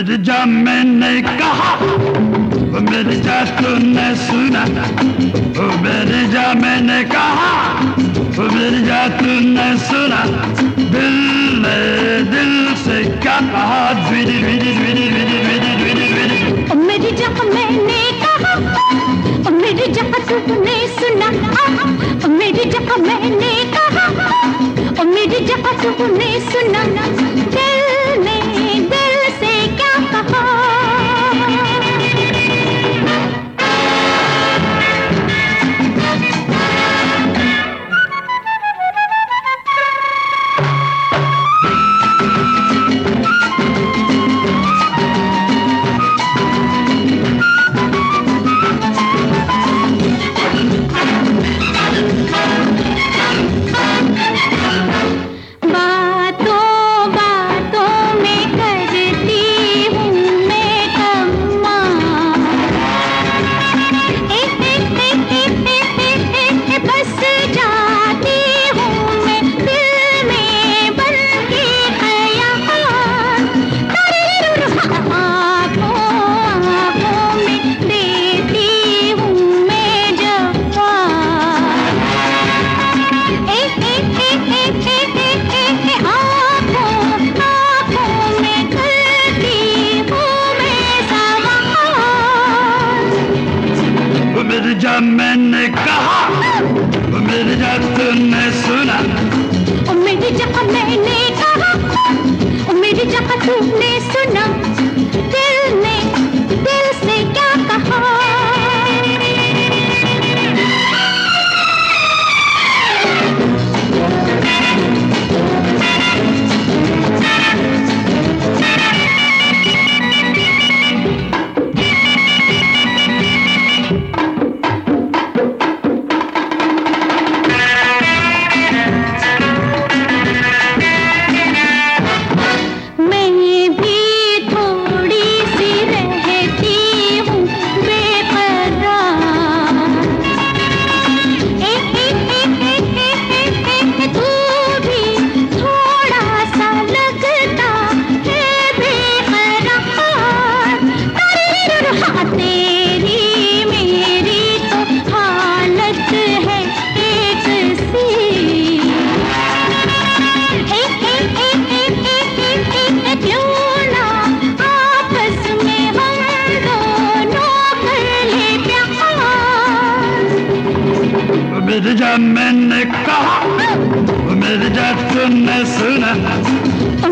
मिर्ज़ा मैंने कहा मिर्ज़ा तूने सुना मिर्ज़ा मैंने कहा मिर्ज़ा तूने सुना दिल ने दिल से क्या कहा द्विरी द्विरी द्विरी द्विरी द्विरी द्विरी द्विरी मिर्ज़ा मैंने कहा मिर्ज़ा तूने सुना मिर्ज़ा मैंने कहा मिर्ज़ा तूने सुना मिर्ज़ा मैंने कहा तो मिर्ज़ा तुमने सुना। मेरी जगह मैंने कहा मेरी जगह तुमने सुना। मिर्ज़ा मैंने कहा मिर्ज़ा तुमने सुना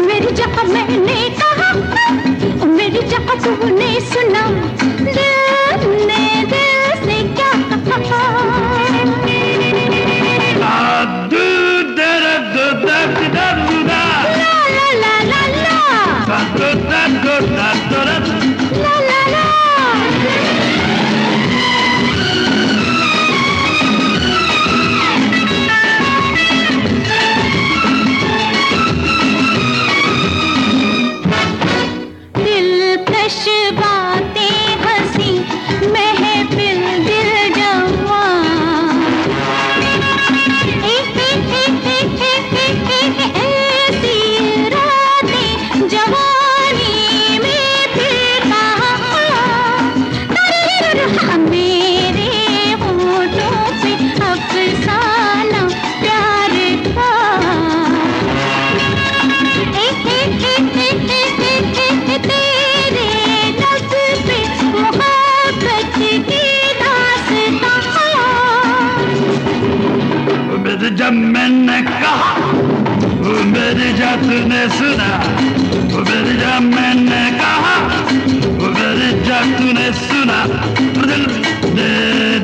मिर्ज़ा मैंने कहा मिर्ज़ा तुमने सुना मैंने कहा मेरी जात ने सुना मेरी जा मैंने कहा मेरी जात ने सुना दिल दे